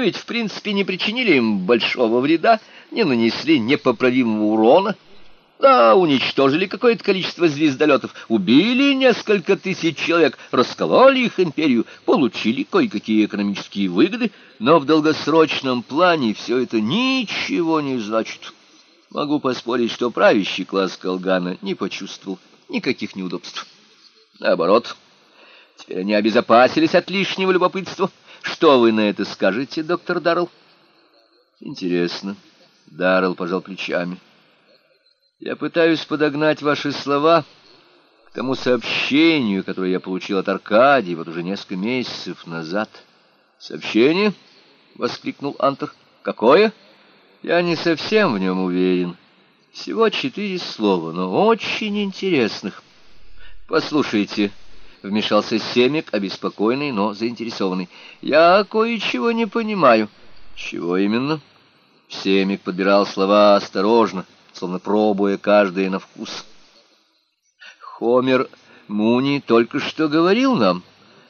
ведь, в принципе, не причинили им большого вреда, не нанесли непоправимого урона. Да, уничтожили какое-то количество звездолетов, убили несколько тысяч человек, раскололи их империю, получили кое-какие экономические выгоды, но в долгосрочном плане все это ничего не значит. Могу поспорить, что правящий класс Колгана не почувствовал никаких неудобств. Наоборот, теперь они обезопасились от лишнего любопытства. Что вы на это скажете, доктор Даррелл? Интересно. Даррелл пожал плечами. Я пытаюсь подогнать ваши слова к тому сообщению, которое я получил от Аркадии вот уже несколько месяцев назад. Сообщение? воскликнул Антер. Какое? Я не совсем в нем уверен. Всего четыре слова, но очень интересных. Послушайте, вмешался Семик, обеспокоенный, но заинтересованный. Я кое-чего не понимаю. Чего именно? Семик подбирал слова осторожно словно пробуя каждое на вкус. Хомер Муни только что говорил нам,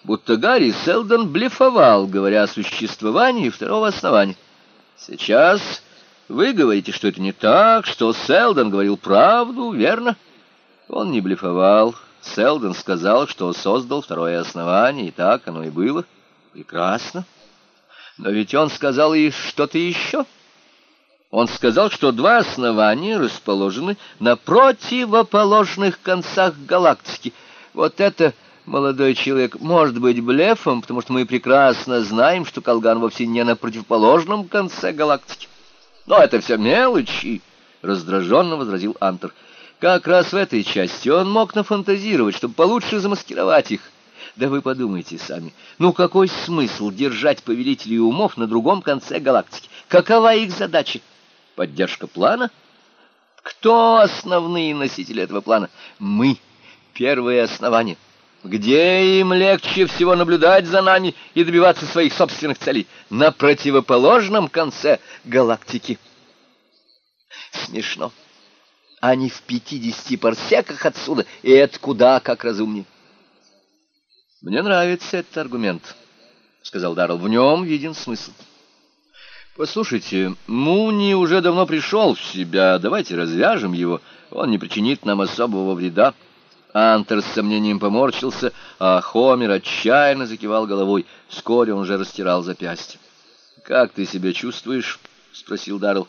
будто Гарри Селдон блефовал, говоря о существовании второго основания. Сейчас вы говорите, что это не так, что Селдон говорил правду, верно? Он не блефовал. Селдон сказал, что создал второе основание, и так оно и было. Прекрасно. Но ведь он сказал и что-то еще. — он сказал, что два основания расположены на противоположных концах галактики. Вот это, молодой человек, может быть блефом, потому что мы прекрасно знаем, что Колган вовсе не на противоположном конце галактики. Но это все мелочи, — раздраженно возразил Антер. Как раз в этой части он мог нафантазировать, чтобы получше замаскировать их. Да вы подумайте сами, ну какой смысл держать повелителей умов на другом конце галактики? Какова их задача? Поддержка плана? Кто основные носители этого плана? Мы, первые основания. Где им легче всего наблюдать за нами и добиваться своих собственных целей? На противоположном конце галактики. Смешно. Они в пятидесяти парсеках отсюда, и это куда как разумнее. Мне нравится этот аргумент, — сказал Даррелл. В нем виден смысл. Послушайте, Муни уже давно пришел в себя. Давайте развяжем его. Он не причинит нам особого вреда. Антер с сомнением поморщился, а Хомер отчаянно закивал головой. Вскоре он уже растирал запястье. «Как ты себя чувствуешь?» — спросил Даррелл.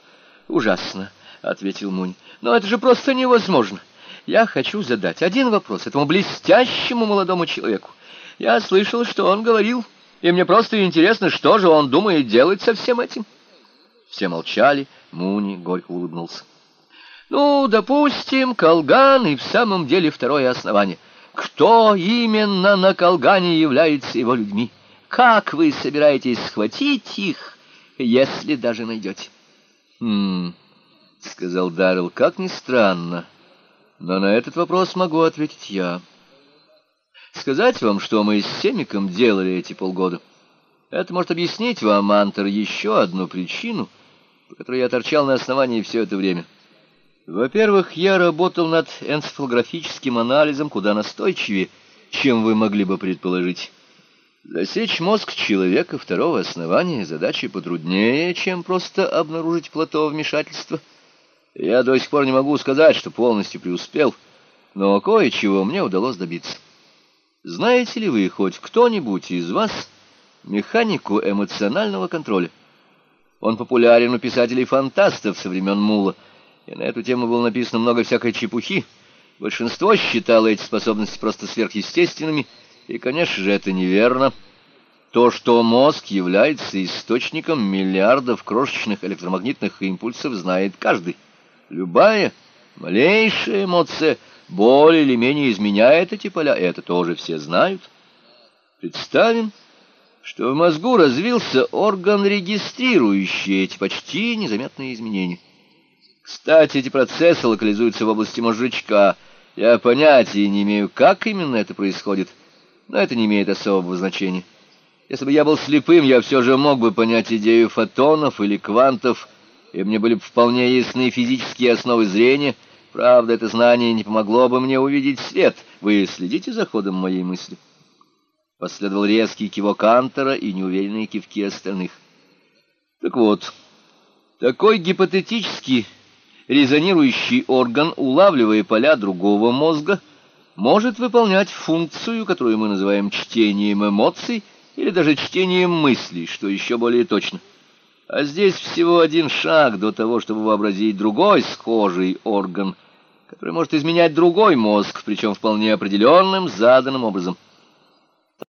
«Ужасно», — ответил Муни. «Но это же просто невозможно. Я хочу задать один вопрос этому блестящему молодому человеку. Я слышал, что он говорил, и мне просто интересно, что же он думает делать со всем этим». Все молчали, Муни горько улыбнулся. Ну, допустим, Колган и в самом деле второе основание. Кто именно на Колгане является его людьми? Как вы собираетесь схватить их, если даже найдете? Хм, сказал Даррелл, как ни странно, но на этот вопрос могу ответить я. Сказать вам, что мы с Семиком делали эти полгода, это может объяснить вам, Антер, еще одну причину — по которой я торчал на основании все это время. Во-первых, я работал над энцефалографическим анализом куда настойчивее, чем вы могли бы предположить. Засечь мозг человека второго основания задача потруднее, чем просто обнаружить плато вмешательства. Я до сих пор не могу сказать, что полностью преуспел, но кое-чего мне удалось добиться. Знаете ли вы хоть кто-нибудь из вас механику эмоционального контроля? Он популярен у писателей-фантастов со времен Мула, и на эту тему было написано много всякой чепухи. Большинство считало эти способности просто сверхъестественными, и, конечно же, это неверно. То, что мозг является источником миллиардов крошечных электромагнитных импульсов, знает каждый. Любая малейшая эмоция более или менее изменяет эти поля, это тоже все знают. Представим, что в мозгу развился орган, регистрирующий эти почти незаметные изменения. Кстати, эти процессы локализуются в области мозжечка. Я понятия не имею, как именно это происходит, но это не имеет особого значения. Если бы я был слепым, я все же мог бы понять идею фотонов или квантов, и мне были бы вполне ясны физические основы зрения. Правда, это знание не помогло бы мне увидеть свет. Вы следите за ходом моей мысли?» Последовал резкий кивок Антера и неуверенные кивки остальных. Так вот, такой гипотетический резонирующий орган, улавливая поля другого мозга, может выполнять функцию, которую мы называем чтением эмоций или даже чтением мыслей, что еще более точно. А здесь всего один шаг до того, чтобы вообразить другой схожий орган, который может изменять другой мозг, причем вполне определенным, заданным образом –